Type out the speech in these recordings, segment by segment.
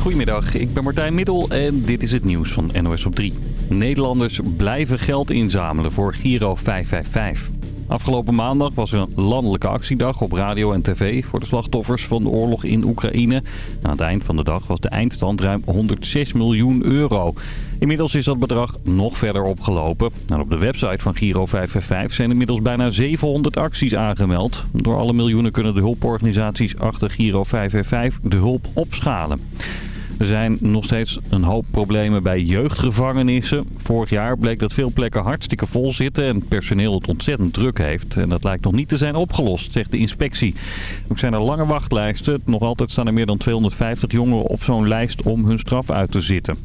Goedemiddag, ik ben Martijn Middel en dit is het nieuws van NOS op 3. Nederlanders blijven geld inzamelen voor Giro 555. Afgelopen maandag was er een landelijke actiedag op radio en tv voor de slachtoffers van de oorlog in Oekraïne. Aan het eind van de dag was de eindstand ruim 106 miljoen euro. Inmiddels is dat bedrag nog verder opgelopen. Nou, op de website van Giro 555 zijn inmiddels bijna 700 acties aangemeld. Door alle miljoenen kunnen de hulporganisaties achter Giro 555 de hulp opschalen. Er zijn nog steeds een hoop problemen bij jeugdgevangenissen. Vorig jaar bleek dat veel plekken hartstikke vol zitten en personeel het ontzettend druk heeft. En dat lijkt nog niet te zijn opgelost, zegt de inspectie. Ook zijn er lange wachtlijsten. Nog altijd staan er meer dan 250 jongeren op zo'n lijst om hun straf uit te zitten.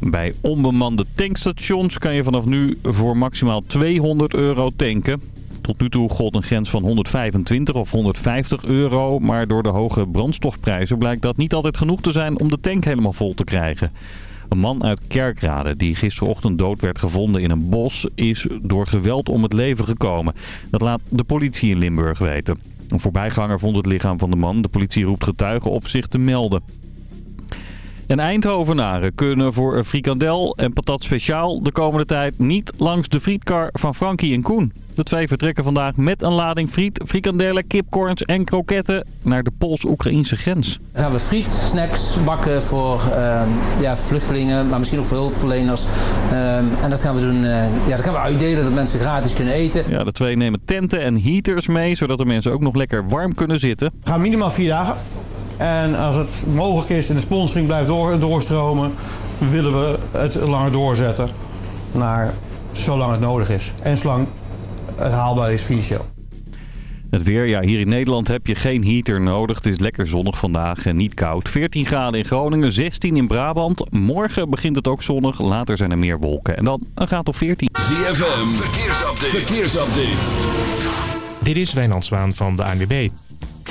Bij onbemande tankstations kan je vanaf nu voor maximaal 200 euro tanken. Tot nu toe gold een grens van 125 of 150 euro. Maar door de hoge brandstofprijzen blijkt dat niet altijd genoeg te zijn om de tank helemaal vol te krijgen. Een man uit Kerkrade die gisterochtend dood werd gevonden in een bos is door geweld om het leven gekomen. Dat laat de politie in Limburg weten. Een voorbijganger vond het lichaam van de man. De politie roept getuigen op zich te melden. En Eindhovenaren kunnen voor een frikandel en patat speciaal de komende tijd niet langs de frietkar van Frankie en Koen. De twee vertrekken vandaag met een lading friet, frikandellen, kipcorns en kroketten naar de Pools-Oekraïnse grens. Dan gaan we friet, snacks bakken voor ehm, ja, vluchtelingen, maar misschien ook voor hulpverleners. Ehm, en dat gaan we doen, uh, ja, dat gaan we uitdelen dat mensen gratis kunnen eten. Ja, de twee nemen tenten en heaters mee, zodat de mensen ook nog lekker warm kunnen zitten. We gaan minimaal vier dagen. En als het mogelijk is en de sponsoring blijft door, doorstromen, willen we het langer doorzetten naar zolang het nodig is. En zolang haalbaar is financieel. Het weer, ja, hier in Nederland heb je geen heater nodig. Het is lekker zonnig vandaag en niet koud. 14 graden in Groningen, 16 in Brabant. Morgen begint het ook zonnig, later zijn er meer wolken. En dan een graad of 14. ZFM, verkeersupdate. verkeersupdate. Dit is Wijnand Zwaan van de ANWB.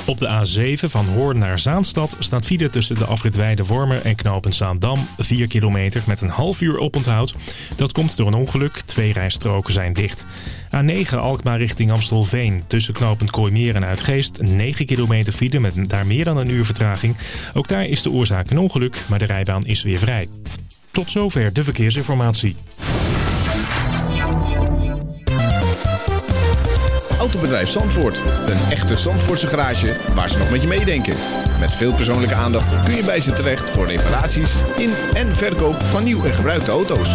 Op de A7 van Hoorn naar Zaanstad staat file tussen de afrit Weide-Wormer en knooppunt Zaandam. 4 kilometer met een half uur oponthoud. Dat komt door een ongeluk. Twee rijstroken zijn dicht. A9 Alkmaar richting Amstelveen. Tussen knooppunt Kooimeer en Uitgeest. 9 kilometer file met daar meer dan een uur vertraging. Ook daar is de oorzaak een ongeluk, maar de rijbaan is weer vrij. Tot zover de verkeersinformatie. Autobedrijf Zandvoort. Een echte Zandvoortse garage waar ze nog met je meedenken. Met veel persoonlijke aandacht kun je bij ze terecht voor reparaties in en verkoop van nieuw en gebruikte auto's.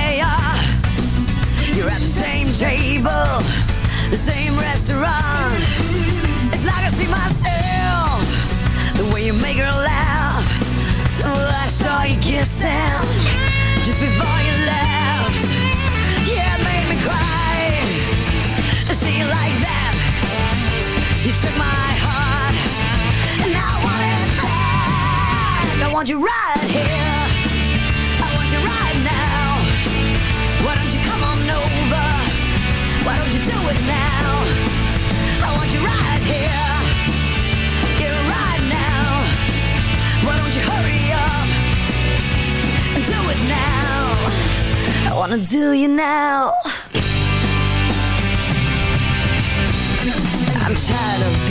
the same table, the same restaurant. It's like I see myself, the way you make her laugh. Well, I saw you kissing just before you left. Yeah, it made me cry to see you like that. You took my heart, and I want it back. I want you right here. Do you now. Why don't you hurry up? Do it now. I'm tired of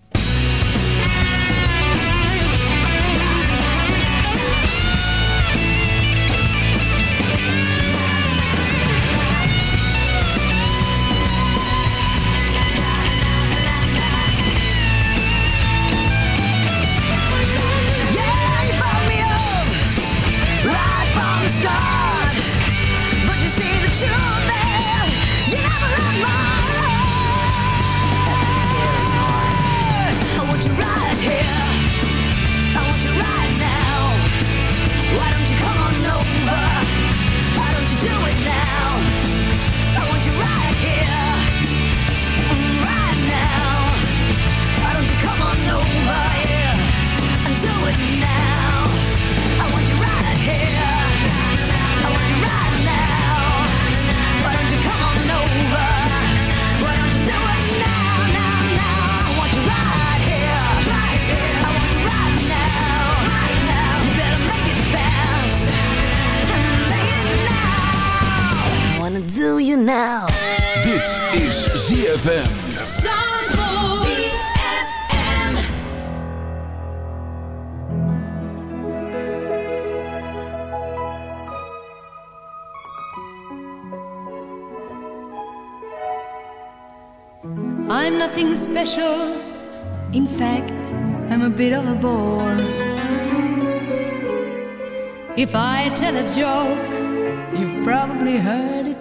You now. Dit is ZFM. I'm nothing special. In fact, I'm a bit of a bore. If I tell a joke, you've probably heard it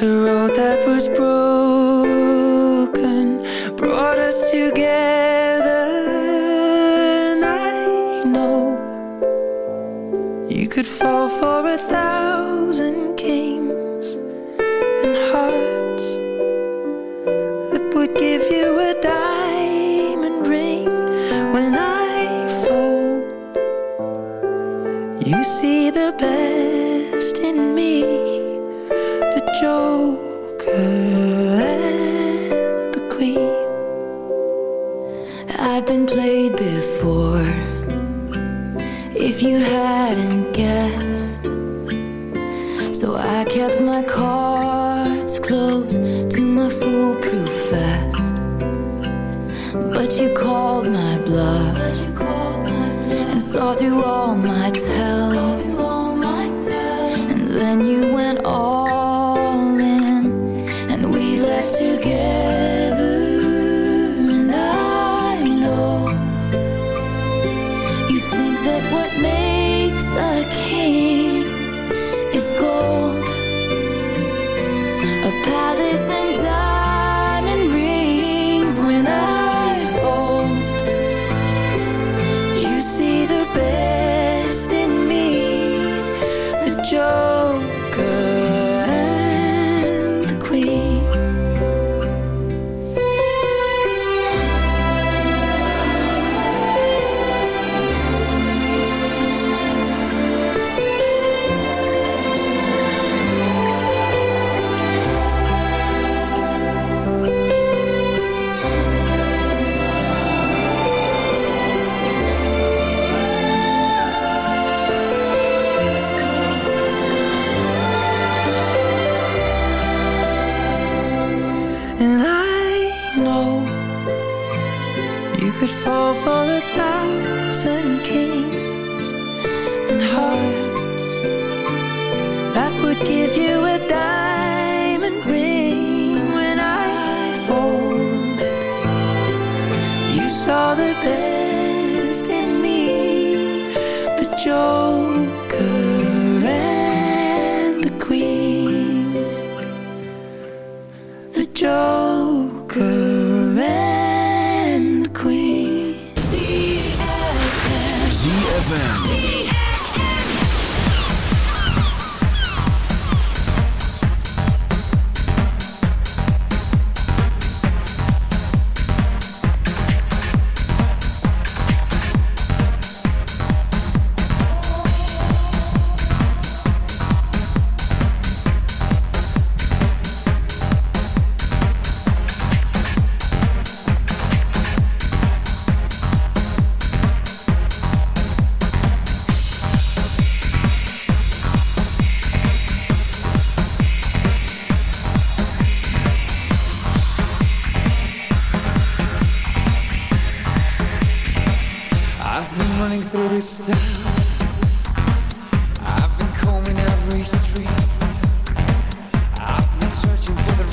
The road that was broken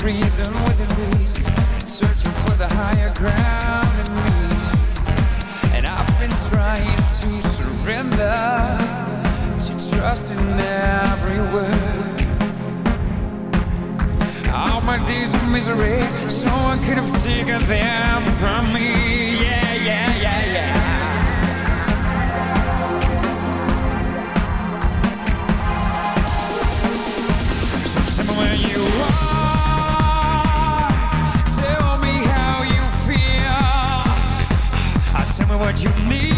reason within reason Searching for the higher ground in me. And I've been trying to surrender To trust in every word. All my days of misery Someone could have taken them from me. What you need.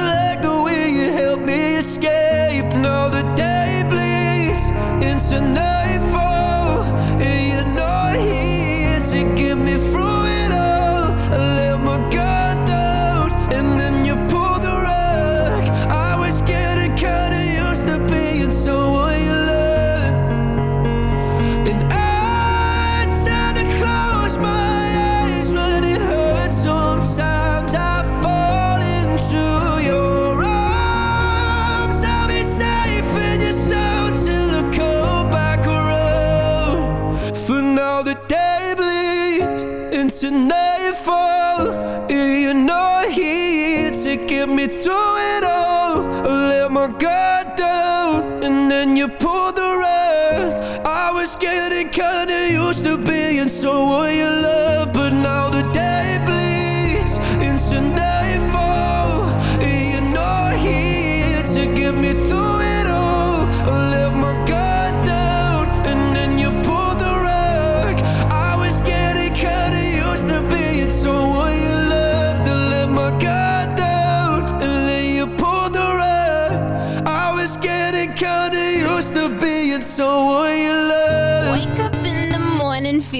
into nightfall being someone you love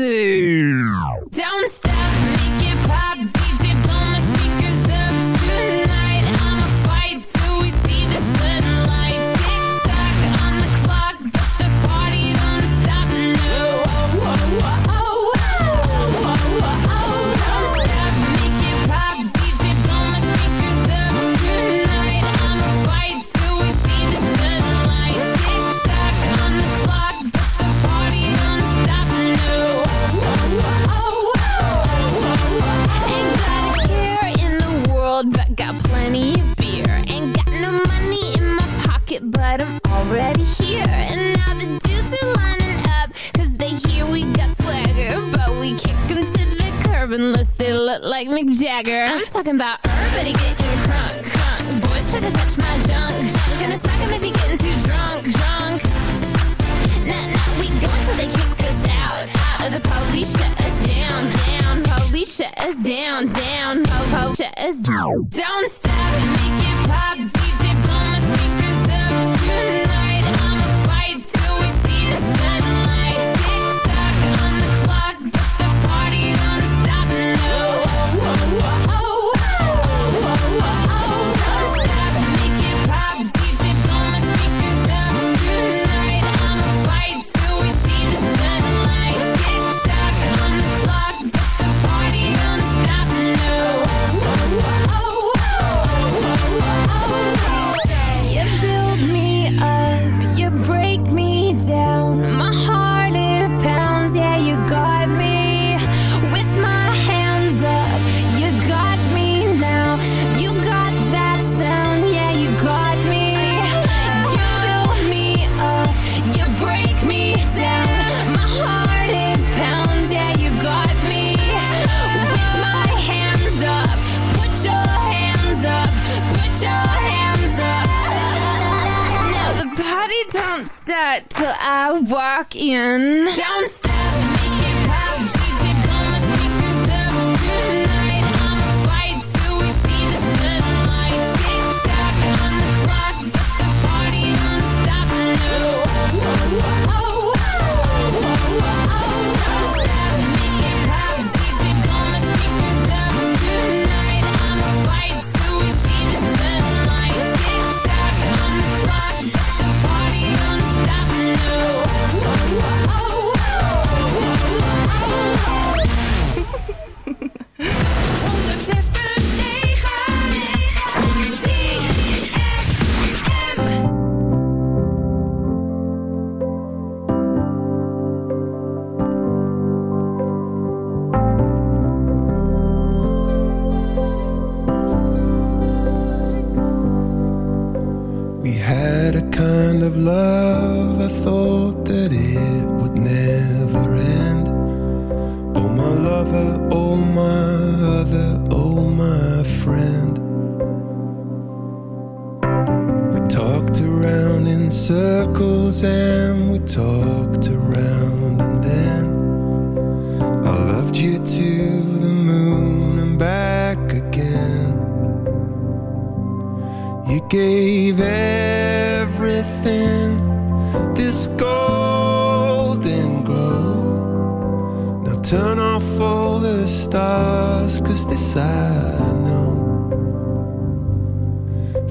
tipsy. Don't stop, talking about that till I walk in.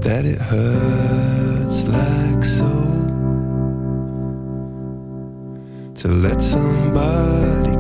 that it hurts like so. To let somebody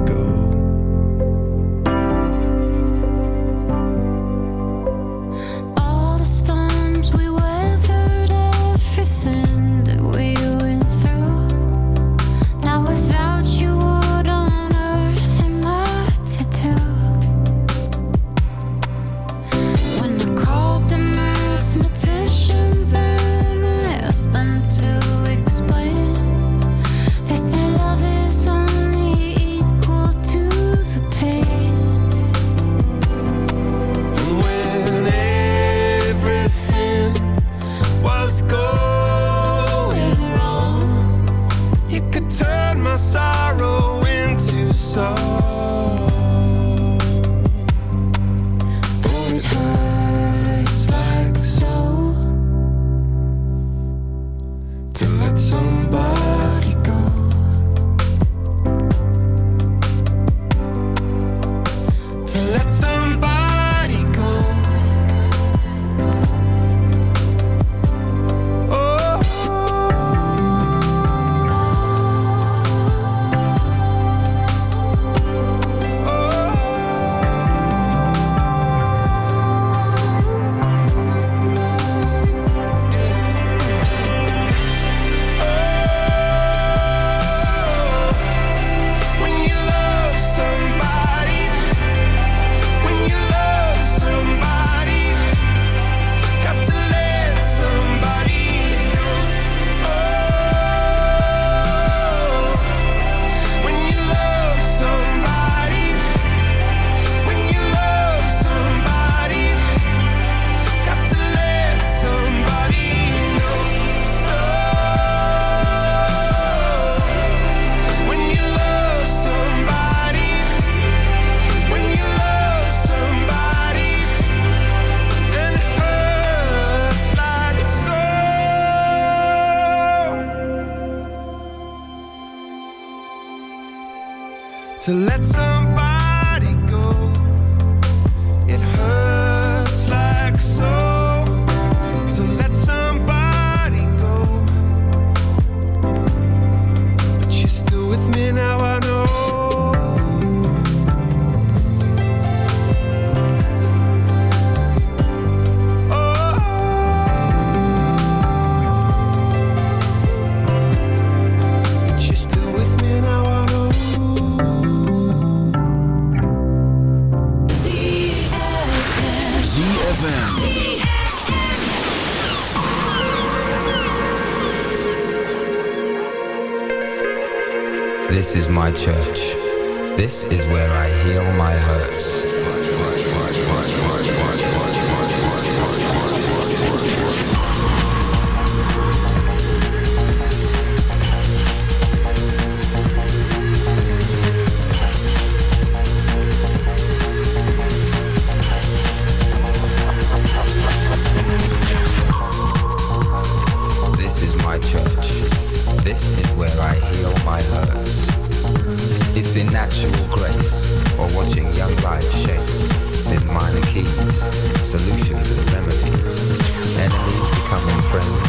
solution to the remedies. Enemies becoming friends.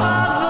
father.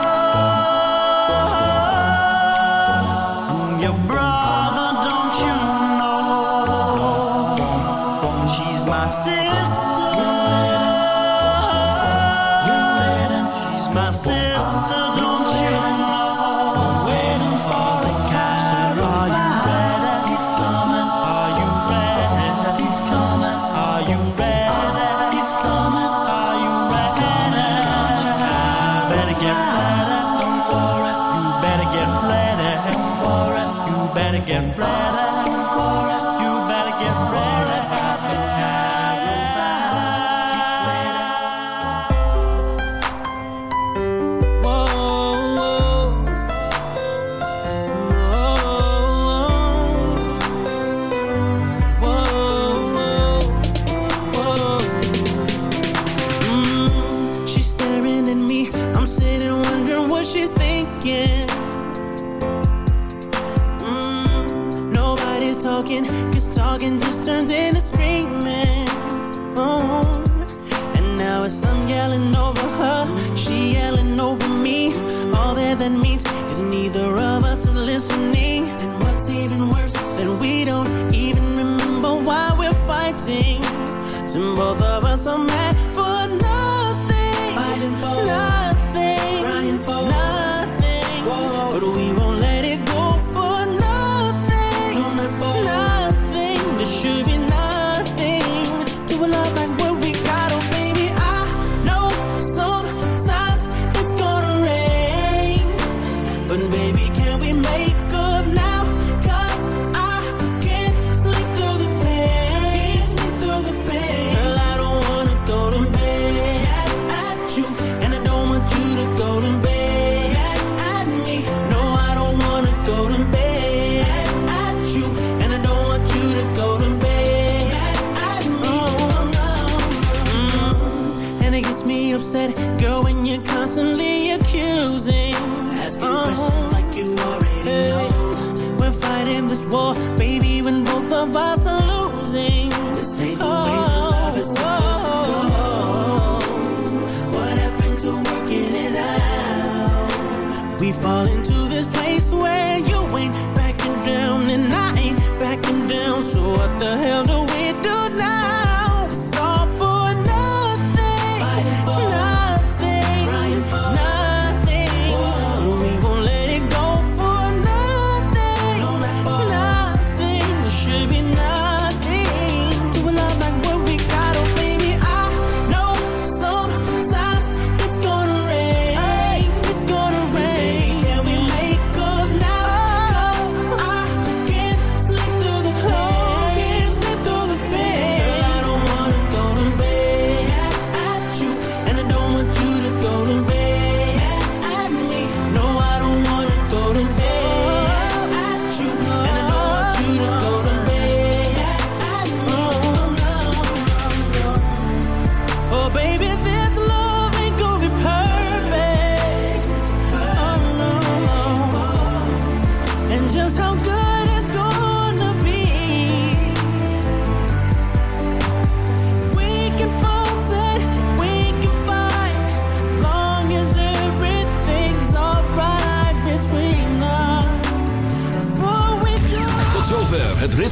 gets me upset, girl, when you're constantly accusing. Asking uh -huh. questions uh-huh. like you already know. We're fighting this war, baby, when both of us are losing.